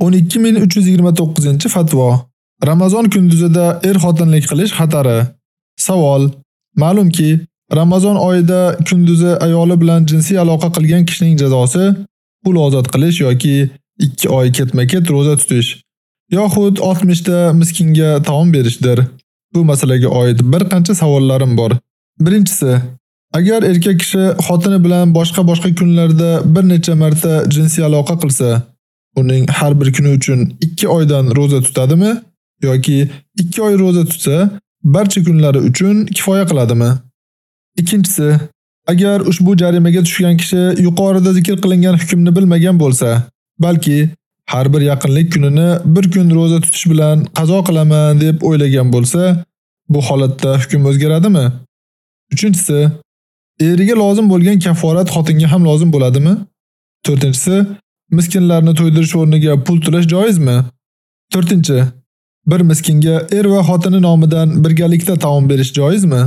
12329-fatvo. Ramazon kunduzida er-xotinlik qilish xatari. Savol: Ma'lumki, Ramazon oyida kunduzi ayoli bilan jinsiy aloqa qilgan kishining jazosi pul ozod qilish yoki 2 oy ketma-ket roza tutish yoxud 60 ta miskinga taom berishdir. Bu masalaga oid bir qancha savollarim bor. Birinchisi, agar erkak kishi xotini bilan boshqa-boshqa kunlarda bir necha marta jinsiy aloqa qilsa, uning har bir kuni uchun 2 oydan roza tutadimi yoki 2 oy roza tutsa, barcha kunlari uchun kifoya qiladimi? Ikkinchisi, agar ushbu jarimaga tushgan kishi yuqorida zikr qilingan hukmni bilmagan bo'lsa, balki har bir yaqinlik kunini bir kun roza tutish bilan qazo qilaman deb o'ylagan bo'lsa, bu holatda hukm o'zgaradimi? Uchinchisi, eriga lozim bo'lgan kaforat xotinga ham lozim bo'ladimi? To'rtinchisi, miskinlarni to'ydirish o'rniga pul to'lash joizmi? 4. bir miskinga er va xotini nomidan birgalikda taom berish joizmi?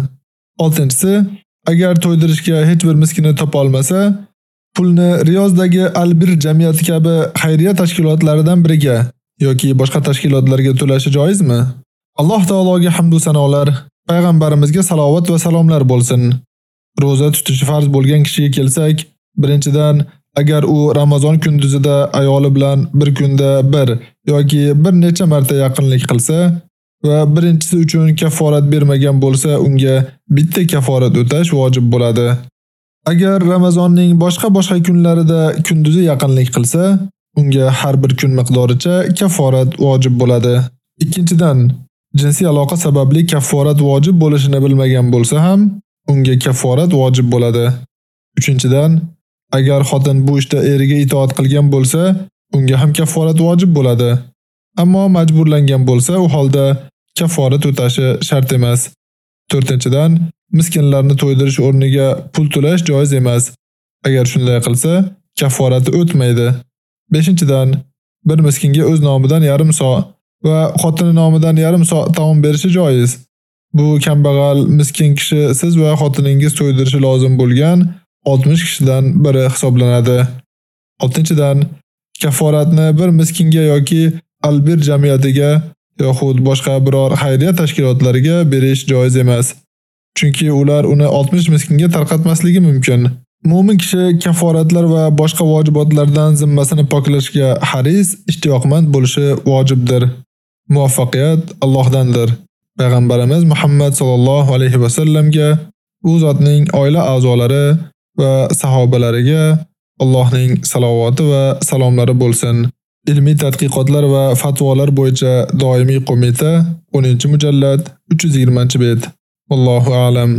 6. agar to'ydirishga hech bir miskinni topa olmasa, pulni Riyozdagi Albir jamiyati kabi xayriya tashkilotlaridan biriga yoki boshqa tashkilotlarga to'lashi joizmi? Alloh taologa hamd va sanolar, payg'ambarimizga salovat va salomlar bo'lsin. Roza tutishi farz bo'lgan kishiga kelsak, birinchidan agar u Ramazon kunduzida ayoli bilan bir kunda bir yoki bir necha marta yaqinlik qilsa va birinchisi uchun kaforat bermagan bo'lsa, unga bitta kaforat o'tash vojib bo'ladi. Agar Ramazonning boshqa-boshqa kunlarida kunduzi yaqinlik qilsa, unga har bir kun miqdoricha kaforat vojib bo'ladi. Ikkinchidan, jinsiy aloqa sababli kaforat vojib bo'lishini bilmagan bo'lsa ham, unga kaforat vojib bo'ladi. Uchinchidan, agar xotin bu ishda eriga itoat qilgan bo'lsa, unga ham kaforat vojib bo'ladi. Ammo majburlangan bo'lsa, u holda kafforat o'tashi shart emas. 4-dan miskinlarni to'ydirish o'rniga pul to'lash joiz emas. Agar shunday qilsa, kaforati o'tmaydi. 5-dan bir miskinga o'z nomidan yarim so va xotini nomidan yarim so taom berishi joiz. Bu kambag'al, miskin kishi siz va xotiningiz to'ydirishi lozim bo'lgan 60 kishidan biri hisoblanadi. 6-dan kaforatni bir miskinga yoki albir jamiyatiga yoxud boshqa biror xayriya tashkilotlariga berish joiz emas. Chunki ular uni 60 miskinga tarqatmasligi mumkin. Mo'min kishi kaforatlar va boshqa vojibotlardan zimmasini poklashga haris, ishtiyoqmand bo'lishi vojibdir. Muvaffaqiyat Allohdandir. Payg'ambarimiz Muhammad sallallohu alayhi va sallamga u zotning oila a'zolari va sahobalariga Allohning salovati va salomlari bo'lsin. Ilmiy tadqiqotlar va fatvolar bo'yicha doimiy qo'mita 10-mujallad 320-bet. Allohu a'lam.